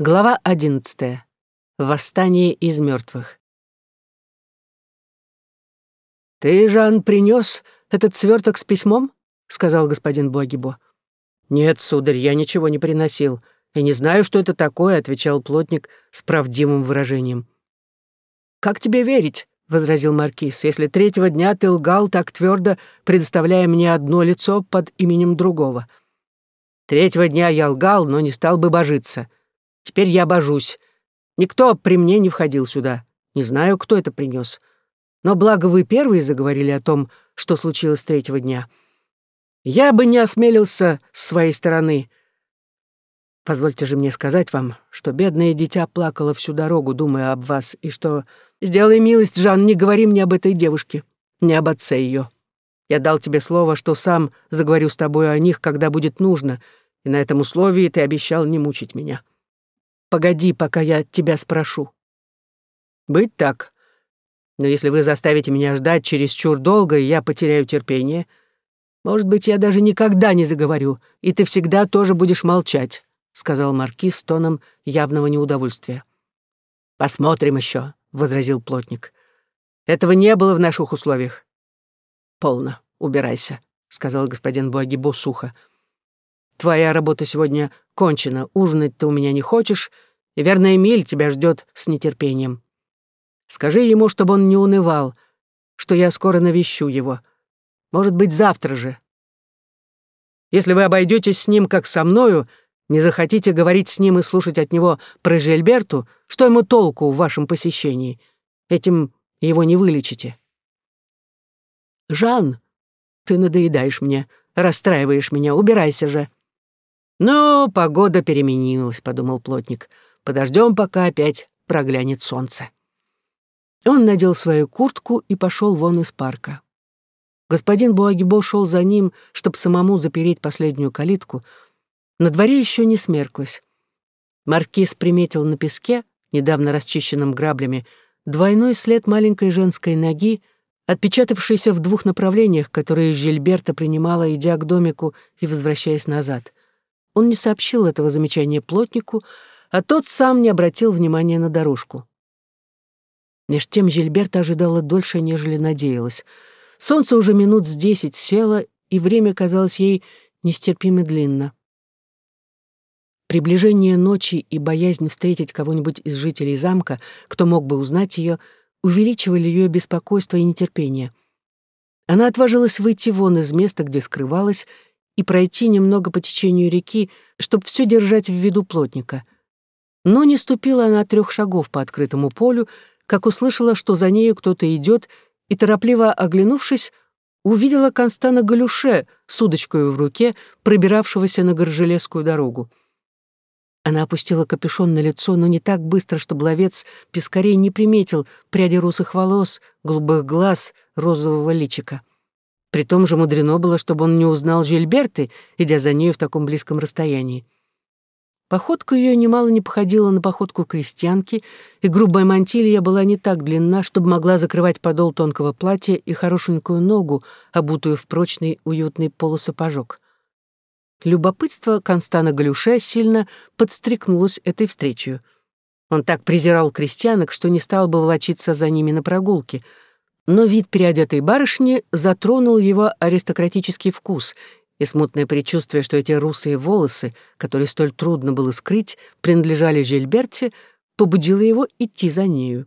Глава одиннадцатая. Восстание из мертвых. «Ты, Жан, принес этот сверток с письмом?» — сказал господин Буагибо. «Нет, сударь, я ничего не приносил. Я не знаю, что это такое», — отвечал плотник с правдивым выражением. «Как тебе верить?» — возразил маркиз, «если третьего дня ты лгал так твердо, предоставляя мне одно лицо под именем другого. Третьего дня я лгал, но не стал бы божиться. Теперь я божусь. Никто при мне не входил сюда. Не знаю, кто это принес. Но благо вы первые заговорили о том, что случилось третьего дня. Я бы не осмелился с своей стороны. Позвольте же мне сказать вам, что бедное дитя плакало всю дорогу, думая об вас, и что... Сделай милость, Жан, не говори мне об этой девушке, не об отце ее. Я дал тебе слово, что сам заговорю с тобой о них, когда будет нужно, и на этом условии ты обещал не мучить меня. Погоди, пока я тебя спрошу. Быть так. Но если вы заставите меня ждать чересчур долго, и я потеряю терпение, может быть, я даже никогда не заговорю, и ты всегда тоже будешь молчать, сказал маркиз с тоном явного неудовольствия. Посмотрим еще, возразил плотник. Этого не было в наших условиях. Полно, убирайся, сказал господин Буагибо сухо. Твоя работа сегодня кончена, ужинать ты у меня не хочешь, и верно Эмиль тебя ждет с нетерпением. Скажи ему, чтобы он не унывал, что я скоро навещу его. Может быть, завтра же. Если вы обойдетесь с ним, как со мною, не захотите говорить с ним и слушать от него про Жильберту, что ему толку в вашем посещении? Этим его не вылечите. Жан, ты надоедаешь мне, расстраиваешь меня, убирайся же. «Ну, погода переменилась», — подумал плотник. «Подождем, пока опять проглянет солнце». Он надел свою куртку и пошел вон из парка. Господин Буагибо шел за ним, чтобы самому запереть последнюю калитку. На дворе еще не смерклось. Маркиз приметил на песке, недавно расчищенном граблями, двойной след маленькой женской ноги, отпечатавшийся в двух направлениях, которые Жильберта принимала, идя к домику и возвращаясь назад. Он не сообщил этого замечания плотнику, а тот сам не обратил внимания на дорожку. Меж тем Жильберта ожидала дольше, нежели надеялась. Солнце уже минут с десять село, и время казалось ей нестерпимо длинно. Приближение ночи и боязнь встретить кого-нибудь из жителей замка, кто мог бы узнать ее, увеличивали ее беспокойство и нетерпение. Она отважилась выйти вон из места, где скрывалась, и пройти немного по течению реки, чтобы все держать в виду плотника. Но не ступила она трех шагов по открытому полю, как услышала, что за нею кто-то идет, и, торопливо оглянувшись, увидела Констана Галюше с удочкой в руке, пробиравшегося на Горжелесскую дорогу. Она опустила капюшон на лицо, но не так быстро, чтобы ловец пескарей не приметил пряди русых волос, голубых глаз, розового личика. При том же мудрено было, чтобы он не узнал Жильберты, идя за нею в таком близком расстоянии. Походка ее немало не походила на походку крестьянки, и грубая мантилья была не так длинна, чтобы могла закрывать подол тонкого платья и хорошенькую ногу, обутую в прочный уютный полусапожок. Любопытство Констана Галюше сильно подстрекнулось этой встречей. Он так презирал крестьянок, что не стал бы волочиться за ними на прогулке — но вид переодетой барышни затронул его аристократический вкус, и смутное предчувствие, что эти русые волосы, которые столь трудно было скрыть, принадлежали Жильберте, побудило его идти за нею.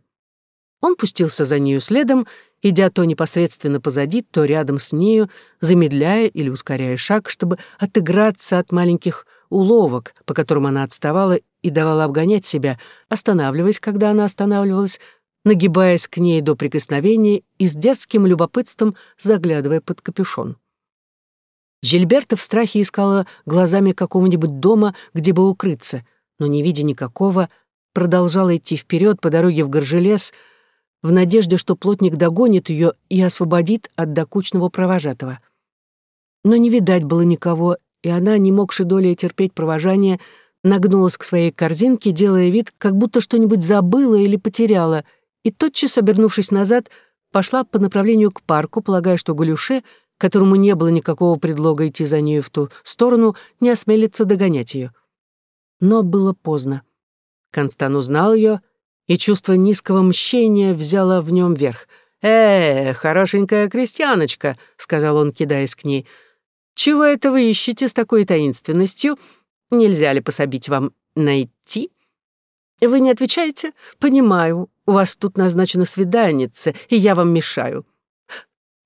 Он пустился за нею следом, идя то непосредственно позади, то рядом с нею, замедляя или ускоряя шаг, чтобы отыграться от маленьких уловок, по которым она отставала и давала обгонять себя, останавливаясь, когда она останавливалась, нагибаясь к ней до прикосновения и с дерзким любопытством заглядывая под капюшон. Жильберта в страхе искала глазами какого-нибудь дома, где бы укрыться, но, не видя никакого, продолжала идти вперед по дороге в Горжелес в надежде, что плотник догонит ее и освободит от докучного провожатого. Но не видать было никого, и она, не могши долей терпеть провожания, нагнулась к своей корзинке, делая вид, как будто что-нибудь забыла или потеряла — и тотчас, обернувшись назад, пошла по направлению к парку, полагая, что Галюше, которому не было никакого предлога идти за нею в ту сторону, не осмелится догонять ее. Но было поздно. Констан узнал ее, и чувство низкого мщения взяло в нем верх. «Э, хорошенькая крестьяночка», — сказал он, кидаясь к ней, — «чего это вы ищете с такой таинственностью? Нельзя ли пособить вам найти?» «Вы не отвечаете? Понимаю, у вас тут назначено свиданница, и я вам мешаю».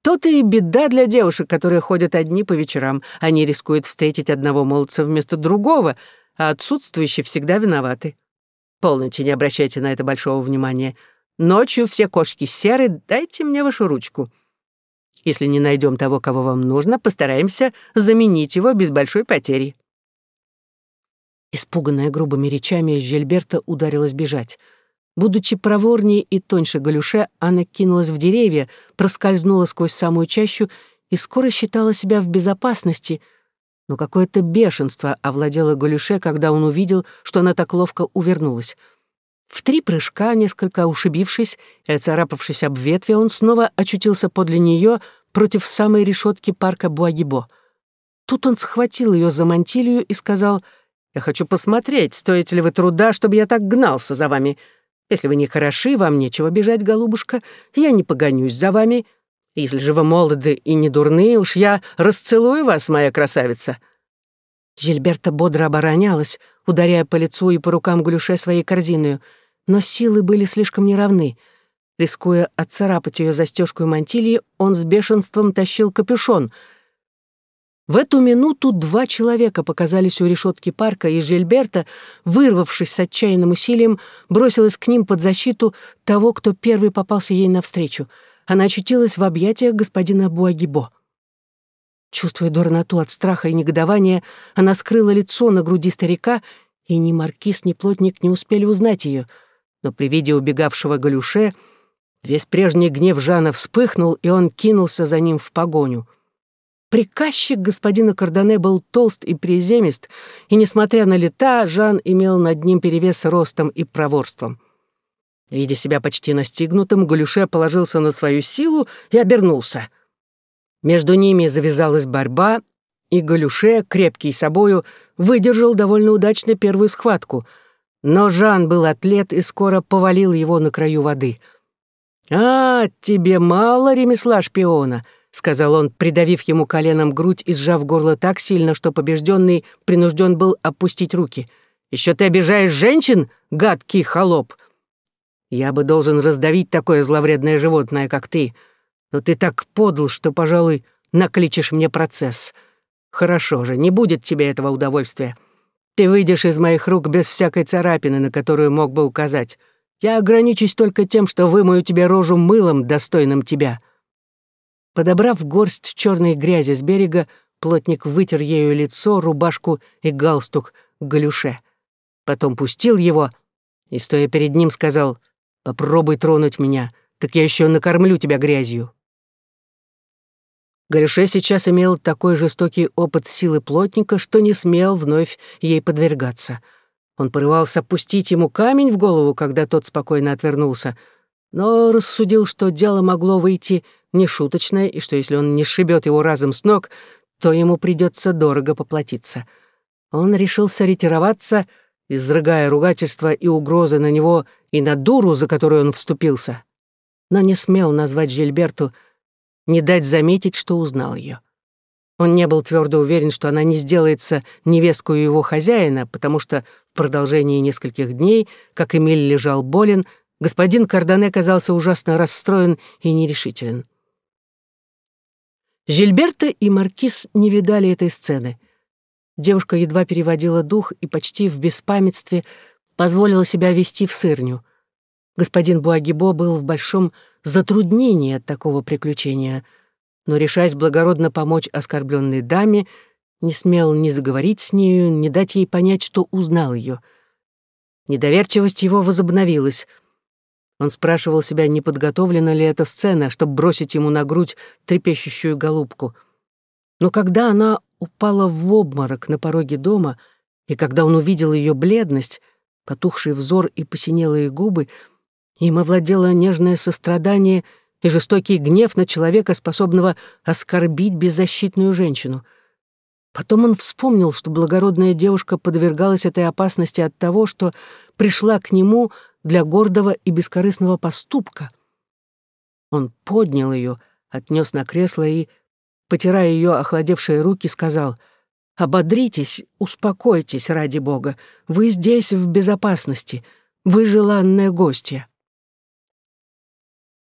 То-то и беда для девушек, которые ходят одни по вечерам. Они рискуют встретить одного молодца вместо другого, а отсутствующие всегда виноваты. Полностью не обращайте на это большого внимания. Ночью все кошки серы, дайте мне вашу ручку. Если не найдем того, кого вам нужно, постараемся заменить его без большой потери». Испуганная грубыми речами, Жильберта ударилась бежать. Будучи проворнее и тоньше Галюше, она кинулась в деревья, проскользнула сквозь самую чащу и скоро считала себя в безопасности, но какое-то бешенство овладело Галюше, когда он увидел, что она так ловко увернулась. В три прыжка, несколько ушибившись и оцарапавшись об ветве, он снова очутился подле нее против самой решетки парка Буагибо. Тут он схватил ее за мантилью и сказал, «Я хочу посмотреть, стоите ли вы труда, чтобы я так гнался за вами. Если вы не хороши, вам нечего бежать, голубушка, я не погонюсь за вами. Если же вы молоды и не дурны, уж я расцелую вас, моя красавица». Жильберта бодро оборонялась, ударяя по лицу и по рукам Глюше своей корзиною, но силы были слишком неравны. Рискуя отцарапать ее застежку и мантильи, он с бешенством тащил капюшон — в эту минуту два человека показались у решетки парка, и Жильберта, вырвавшись с отчаянным усилием, бросилась к ним под защиту того, кто первый попался ей навстречу. Она очутилась в объятиях господина Буагибо. Чувствуя дурноту от страха и негодования, она скрыла лицо на груди старика, и ни маркиз, ни плотник не успели узнать ее. Но при виде убегавшего Галюше весь прежний гнев Жана вспыхнул, и он кинулся за ним в погоню. Приказчик господина Кардане был толст и приземист, и, несмотря на лета, Жан имел над ним перевес ростом и проворством. Видя себя почти настигнутым, Галюше положился на свою силу и обернулся. Между ними завязалась борьба, и Галюше, крепкий собою, выдержал довольно удачно первую схватку. Но Жан был атлет и скоро повалил его на краю воды. «А, тебе мало ремесла шпиона!» Сказал он, придавив ему коленом грудь и сжав горло так сильно, что побежденный принужден был опустить руки. Еще ты обижаешь женщин, гадкий холоп? Я бы должен раздавить такое зловредное животное, как ты. Но ты так подл, что, пожалуй, накличешь мне процесс. Хорошо же, не будет тебе этого удовольствия. Ты выйдешь из моих рук без всякой царапины, на которую мог бы указать. Я ограничусь только тем, что вымою тебе рожу мылом, достойным тебя. Подобрав горсть черной грязи с берега, плотник вытер ею лицо, рубашку и галстук к галюше. Потом пустил его и, стоя перед ним, сказал «Попробуй тронуть меня, так я еще накормлю тебя грязью». Галюше сейчас имел такой жестокий опыт силы плотника, что не смел вновь ей подвергаться. Он порывался пустить ему камень в голову, когда тот спокойно отвернулся, но рассудил, что дело могло выйти нешуточное, и что если он не сшибет его разом с ног, то ему придется дорого поплатиться. Он решился ретироваться, изрыгая ругательства и угрозы на него и на дуру, за которую он вступился, но не смел назвать Жильберту, не дать заметить, что узнал ее. Он не был твердо уверен, что она не сделается невесткой его хозяина, потому что в продолжении нескольких дней, как Эмиль лежал болен, господин Кардане казался ужасно расстроен и нерешителен. Жильберта и Маркиз не видали этой сцены. Девушка едва переводила дух и почти в беспамятстве позволила себя вести в сырню. Господин Буагибо был в большом затруднении от такого приключения, но, решаясь благородно помочь оскорбленной даме, не смел ни заговорить с нею, ни дать ей понять, что узнал ее. Недоверчивость его возобновилась — он спрашивал себя, не подготовлена ли эта сцена, чтобы бросить ему на грудь трепещущую голубку. Но когда она упала в обморок на пороге дома, и когда он увидел ее бледность, потухший взор и посинелые губы, им овладело нежное сострадание и жестокий гнев на человека, способного оскорбить беззащитную женщину. Потом он вспомнил, что благородная девушка подвергалась этой опасности от того, что пришла к нему для гордого и бескорыстного поступка. Он поднял ее, отнес на кресло и, потирая ее охладевшие руки, сказал «Ободритесь, успокойтесь, ради Бога, вы здесь в безопасности, вы желанная гостья».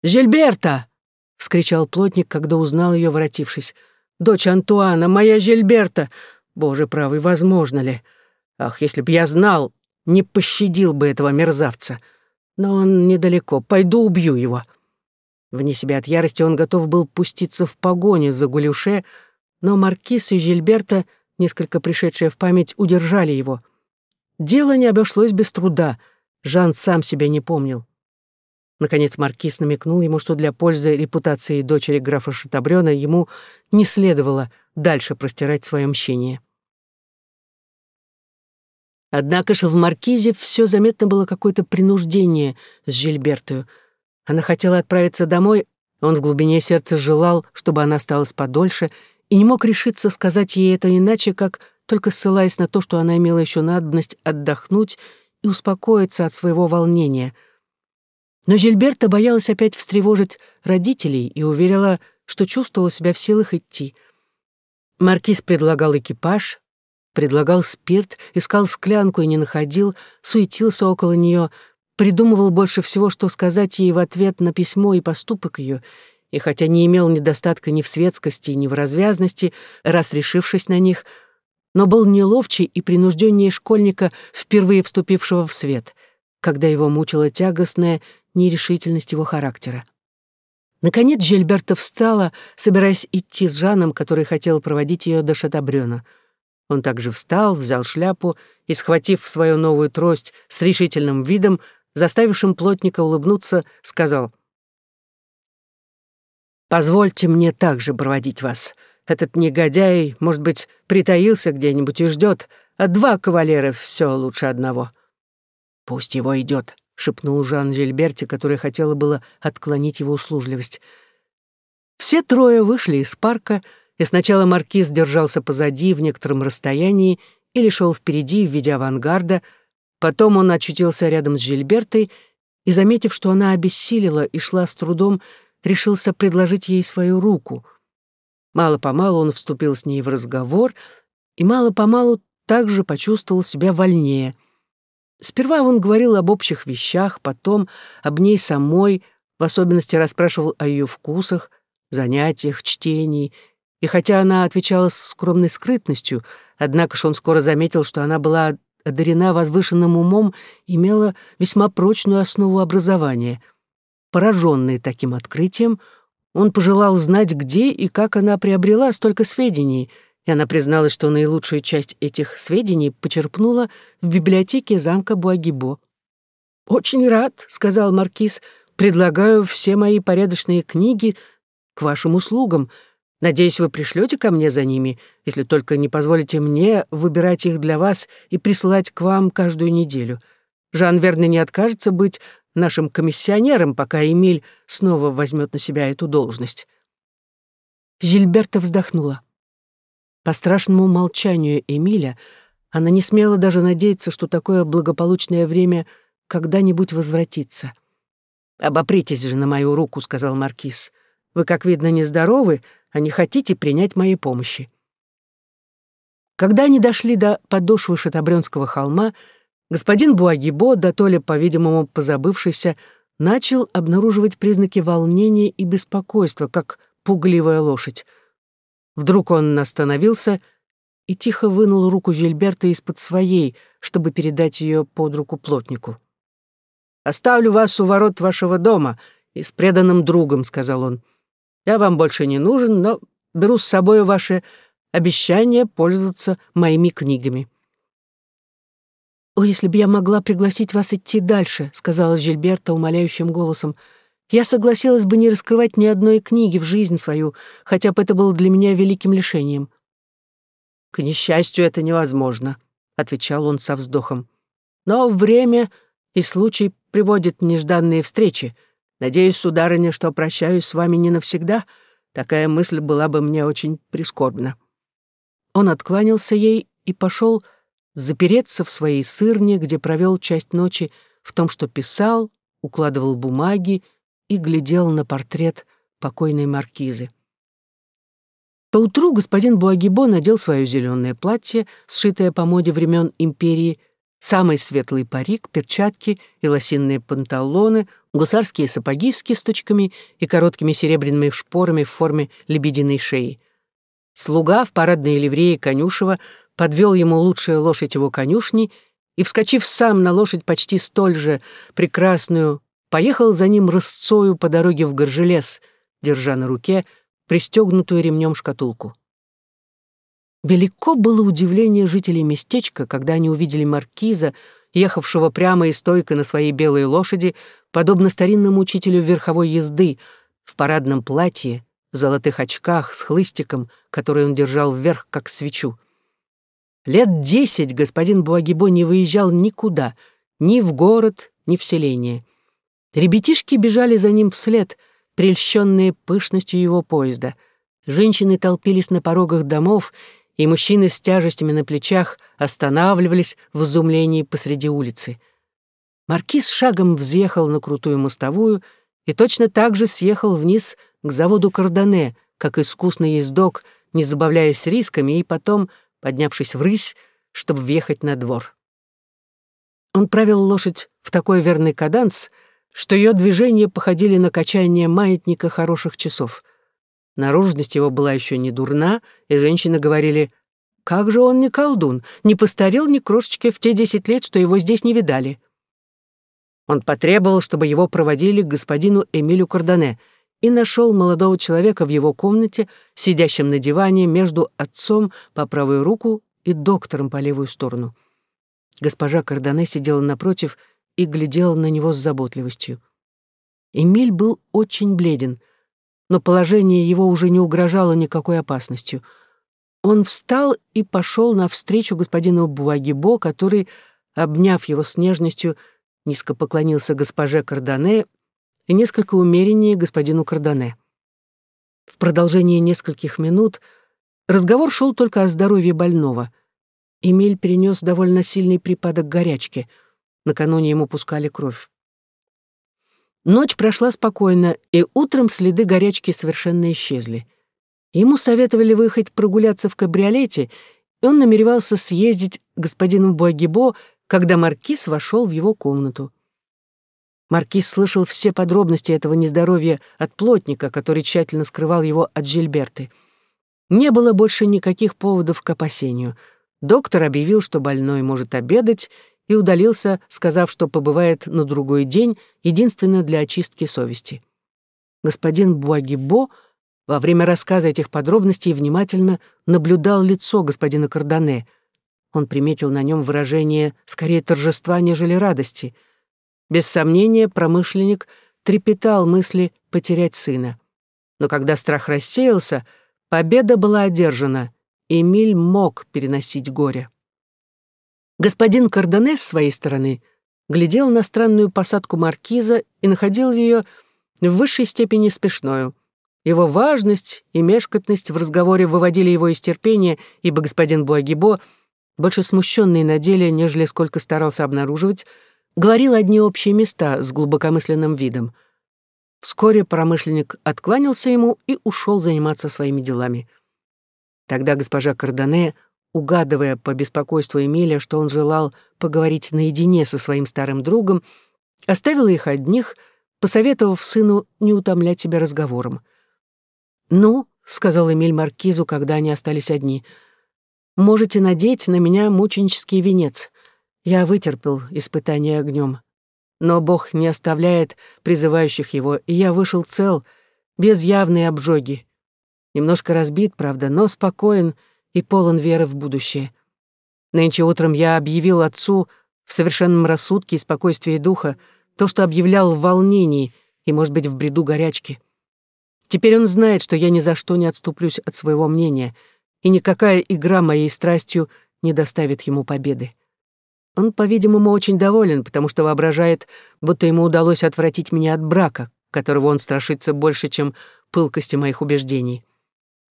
«Жильберта!» — вскричал плотник, когда узнал ее, воротившись дочь Антуана, моя Жильберта. Боже правый, возможно ли? Ах, если б я знал, не пощадил бы этого мерзавца. Но он недалеко, пойду убью его». Вне себя от ярости он готов был пуститься в погоню за Гулюше, но Маркиз и Жильберта, несколько пришедшие в память, удержали его. Дело не обошлось без труда. Жан сам себя не помнил. Наконец маркиз намекнул ему, что для пользы репутации дочери графа Шатабрёна ему не следовало дальше простирать свое мщение. Однако же в маркизе все заметно было какое-то принуждение с Жильбертою. Она хотела отправиться домой, он в глубине сердца желал, чтобы она осталась подольше, и не мог решиться сказать ей это иначе, как только ссылаясь на то, что она имела еще надобность отдохнуть и успокоиться от своего волнения — но Жильберта боялась опять встревожить родителей и уверила, что чувствовала себя в силах идти. Маркиз предлагал экипаж, предлагал спирт, искал склянку и не находил, суетился около нее, придумывал больше всего, что сказать ей в ответ на письмо и поступок ее, и хотя не имел недостатка ни в светскости, ни в развязности, раз решившись на них, но был неловчий и принужденнее школьника, впервые вступившего в свет, когда его мучила тягостная нерешительность его характера. Наконец Жильберта встала, собираясь идти с Жаном, который хотел проводить ее до Шатабрёна. Он также встал, взял шляпу и, схватив свою новую трость с решительным видом, заставившим плотника улыбнуться, сказал «Позвольте мне также проводить вас. Этот негодяй, может быть, притаился где-нибудь и ждет, а два кавалера все лучше одного. Пусть его идет, шепнул Жан Жильберти, которая хотела было отклонить его услужливость. Все трое вышли из парка, и сначала маркиз держался позади в некотором расстоянии или шел впереди в виде авангарда, потом он очутился рядом с Жильбертой и, заметив, что она обессилила и шла с трудом, решился предложить ей свою руку. Мало-помалу он вступил с ней в разговор и мало-помалу также почувствовал себя вольнее — Сперва он говорил об общих вещах, потом об ней самой, в особенности расспрашивал о ее вкусах, занятиях, чтении. И хотя она отвечала с скромной скрытностью, однако ж он скоро заметил, что она была одарена возвышенным умом, имела весьма прочную основу образования. Пораженный таким открытием, он пожелал знать, где и как она приобрела столько сведений — и она призналась, что наилучшую часть этих сведений почерпнула в библиотеке замка Буагибо. «Очень рад», — сказал Маркиз, — «предлагаю все мои порядочные книги к вашим услугам. Надеюсь, вы пришлете ко мне за ними, если только не позволите мне выбирать их для вас и присылать к вам каждую неделю. Жан верно не откажется быть нашим комиссионером, пока Эмиль снова возьмет на себя эту должность». Жильберта вздохнула. По страшному молчанию Эмиля она не смела даже надеяться, что такое благополучное время когда-нибудь возвратится. «Обопритесь же на мою руку», — сказал Маркиз. «Вы, как видно, нездоровы, а не хотите принять моей помощи». Когда они дошли до подошвы Шатабрёнского холма, господин Буагибо, да то ли, по-видимому, позабывшийся, начал обнаруживать признаки волнения и беспокойства, как пугливая лошадь. Вдруг он остановился и тихо вынул руку Жильберта из-под своей, чтобы передать ее под руку плотнику. «Оставлю вас у ворот вашего дома и с преданным другом», — сказал он. «Я вам больше не нужен, но беру с собой ваше обещание пользоваться моими книгами». «О, если бы я могла пригласить вас идти дальше», — сказала Жильберта умоляющим голосом, — я согласилась бы не раскрывать ни одной книги в жизнь свою, хотя бы это было для меня великим лишением. «К несчастью, это невозможно», — отвечал он со вздохом. «Но время и случай приводят нежданные встречи. Надеюсь, сударыня, что прощаюсь с вами не навсегда. Такая мысль была бы мне очень прискорбна». Он откланялся ей и пошел запереться в своей сырне, где провел часть ночи в том, что писал, укладывал бумаги и глядел на портрет покойной маркизы. Поутру господин Буагибо надел свое зеленое платье, сшитое по моде времен империи, самый светлый парик, перчатки и лосинные панталоны, гусарские сапоги с кисточками и короткими серебряными шпорами в форме лебединой шеи. Слуга в парадной ливреи конюшева подвел ему лучшую лошадь его конюшни и, вскочив сам на лошадь почти столь же прекрасную, поехал за ним рысцою по дороге в Горжелес, держа на руке пристегнутую ремнем шкатулку. Велико было удивление жителей местечка, когда они увидели маркиза, ехавшего прямо и стойко на своей белой лошади, подобно старинному учителю верховой езды, в парадном платье, в золотых очках с хлыстиком, который он держал вверх, как свечу. Лет десять господин Буагибо не выезжал никуда, ни в город, ни в селение. Ребятишки бежали за ним вслед, прельщенные пышностью его поезда. Женщины толпились на порогах домов, и мужчины с тяжестями на плечах останавливались в изумлении посреди улицы. Маркиз шагом взъехал на крутую мостовую и точно так же съехал вниз к заводу Кардане, как искусный ездок, не забавляясь рисками, и потом, поднявшись в рысь, чтобы въехать на двор. Он правил лошадь в такой верный каданс, что ее движения походили на качание маятника хороших часов. Наружность его была еще не дурна, и женщины говорили, «Как же он не колдун, не постарел ни крошечки в те десять лет, что его здесь не видали». Он потребовал, чтобы его проводили к господину Эмилю Кардане — и нашел молодого человека в его комнате, сидящим на диване между отцом по правую руку и доктором по левую сторону. Госпожа Кардане сидела напротив и глядела на него с заботливостью. Эмиль был очень бледен, но положение его уже не угрожало никакой опасностью. Он встал и пошел навстречу господину Буагибо, который, обняв его с нежностью, низко поклонился госпоже Кардане и несколько умереннее господину Кардане. В продолжении нескольких минут разговор шел только о здоровье больного. Эмиль перенес довольно сильный припадок горячки. Накануне ему пускали кровь. Ночь прошла спокойно, и утром следы горячки совершенно исчезли. Ему советовали выехать прогуляться в кабриолете, и он намеревался съездить к господину Буагибо, когда маркиз вошел в его комнату. Маркиз слышал все подробности этого нездоровья от плотника, который тщательно скрывал его от Жильберты. Не было больше никаких поводов к опасению. Доктор объявил, что больной может обедать, и удалился, сказав, что побывает на другой день, единственно для очистки совести. Господин Буагибо во время рассказа этих подробностей внимательно наблюдал лицо господина Кардане. Он приметил на нем выражение скорее торжества, нежели радости — без сомнения, промышленник трепетал мысли потерять сына. Но когда страх рассеялся, победа была одержана, Эмиль мог переносить горе. Господин Кардане с своей стороны глядел на странную посадку маркиза и находил ее в высшей степени смешною. Его важность и мешкотность в разговоре выводили его из терпения, ибо господин Буагибо, больше смущенный на деле, нежели сколько старался обнаруживать, говорил одни общие места с глубокомысленным видом. Вскоре промышленник откланялся ему и ушел заниматься своими делами. Тогда госпожа Кардане, угадывая по беспокойству Эмиля, что он желал поговорить наедине со своим старым другом, оставила их одних, посоветовав сыну не утомлять себя разговором. «Ну», — сказал Эмиль Маркизу, когда они остались одни, — «можете надеть на меня мученический венец. Я вытерпел испытание огнем, но Бог не оставляет призывающих его, и я вышел цел, без явной обжоги. Немножко разбит, правда, но спокоен и полон веры в будущее. Нынче утром я объявил отцу в совершенном рассудке и спокойствии духа то, что объявлял в волнении и, может быть, в бреду горячки. Теперь он знает, что я ни за что не отступлюсь от своего мнения, и никакая игра моей страстью не доставит ему победы. Он, по-видимому, очень доволен, потому что воображает, будто ему удалось отвратить меня от брака, которого он страшится больше, чем пылкости моих убеждений.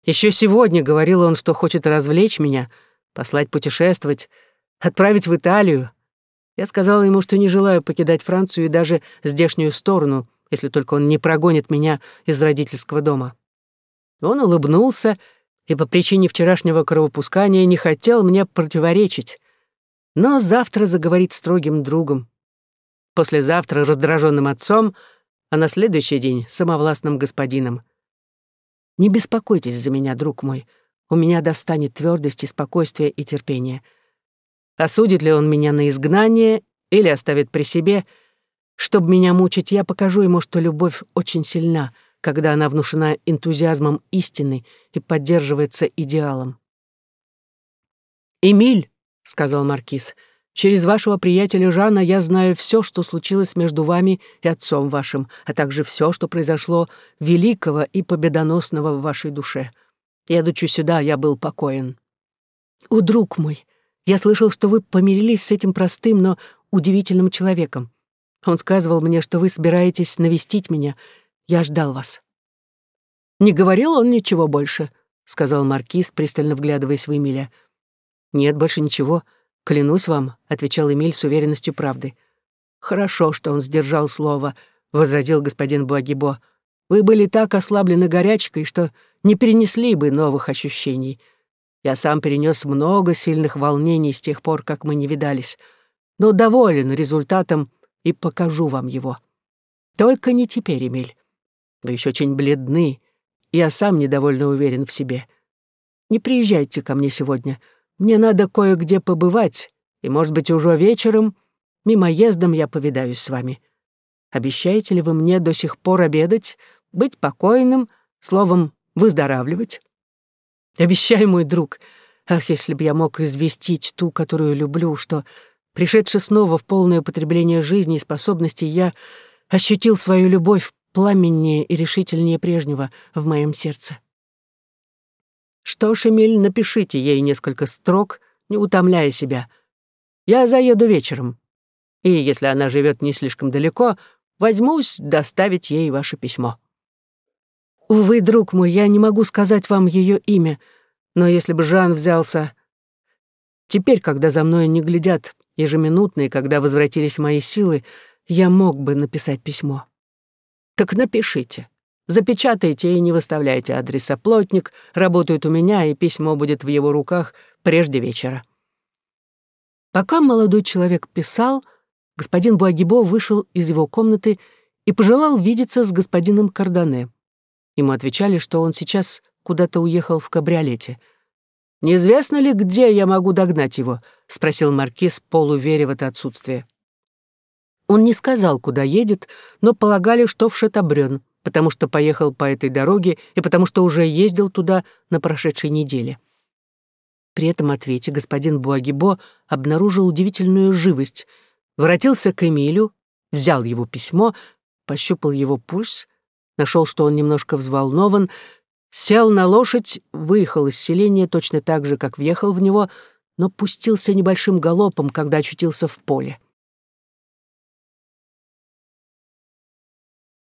Еще сегодня говорил он, что хочет развлечь меня, послать путешествовать, отправить в Италию. Я сказала ему, что не желаю покидать Францию и даже здешнюю сторону, если только он не прогонит меня из родительского дома. Он улыбнулся и по причине вчерашнего кровопускания не хотел мне противоречить, но завтра заговорит строгим другом, послезавтра раздраженным отцом, а на следующий день самовластным господином. Не беспокойтесь за меня, друг мой, у меня достанет твердости, спокойствия и терпения. Осудит ли он меня на изгнание или оставит при себе — чтобы меня мучить, я покажу ему, что любовь очень сильна, когда она внушена энтузиазмом истины и поддерживается идеалом. «Эмиль», — сказал Маркиз, — «через вашего приятеля Жана я знаю все, что случилось между вами и отцом вашим, а также все, что произошло великого и победоносного в вашей душе. Едучи сюда, я был покоен». «О, друг мой, я слышал, что вы помирились с этим простым, но удивительным человеком. Он сказывал мне, что вы собираетесь навестить меня. Я ждал вас». «Не говорил он ничего больше», — сказал Маркиз, пристально вглядываясь в Эмиля. «Нет, больше ничего. Клянусь вам», — отвечал Эмиль с уверенностью правды. «Хорошо, что он сдержал слово», — возразил господин Буагибо. «Вы были так ослаблены горячкой, что не перенесли бы новых ощущений. Я сам перенес много сильных волнений с тех пор, как мы не видались, но доволен результатом и покажу вам его. Только не теперь, Эмиль. Вы еще очень бледны, и я сам недовольно уверен в себе. Не приезжайте ко мне сегодня. Мне надо кое-где побывать, и, может быть, уже вечером, мимоездом я повидаюсь с вами. Обещаете ли вы мне до сих пор обедать, быть покойным, словом, выздоравливать? Обещай, мой друг. Ах, если бы я мог известить ту, которую люблю, что Пришедший снова в полное употребление жизни и способностей, я ощутил свою любовь пламеннее и решительнее прежнего в моем сердце. Что ж, Эмиль, напишите ей несколько строк, не утомляя себя. Я заеду вечером. И если она живет не слишком далеко, возьмусь доставить ей ваше письмо. Увы, друг мой, я не могу сказать вам ее имя, но если бы Жан взялся... Теперь, когда за мной не глядят ежеминутно, и когда возвратились мои силы, я мог бы написать письмо. Так напишите. Запечатайте и не выставляйте адреса. Плотник работает у меня, и письмо будет в его руках прежде вечера. Пока молодой человек писал, господин Буагибо вышел из его комнаты и пожелал видеться с господином Кардане. Ему отвечали, что он сейчас куда-то уехал в кабриолете — «Неизвестно ли, где я могу догнать его?» — спросил Маркиз, полуверя в это отсутствие. Он не сказал, куда едет, но полагали, что в Шатабрён, потому что поехал по этой дороге и потому что уже ездил туда на прошедшей неделе. При этом ответе господин Буагибо обнаружил удивительную живость, воротился к Эмилю, взял его письмо, пощупал его пульс, нашел, что он немножко взволнован, Сел на лошадь, выехал из селения точно так же, как въехал в него, но пустился небольшим галопом, когда очутился в поле.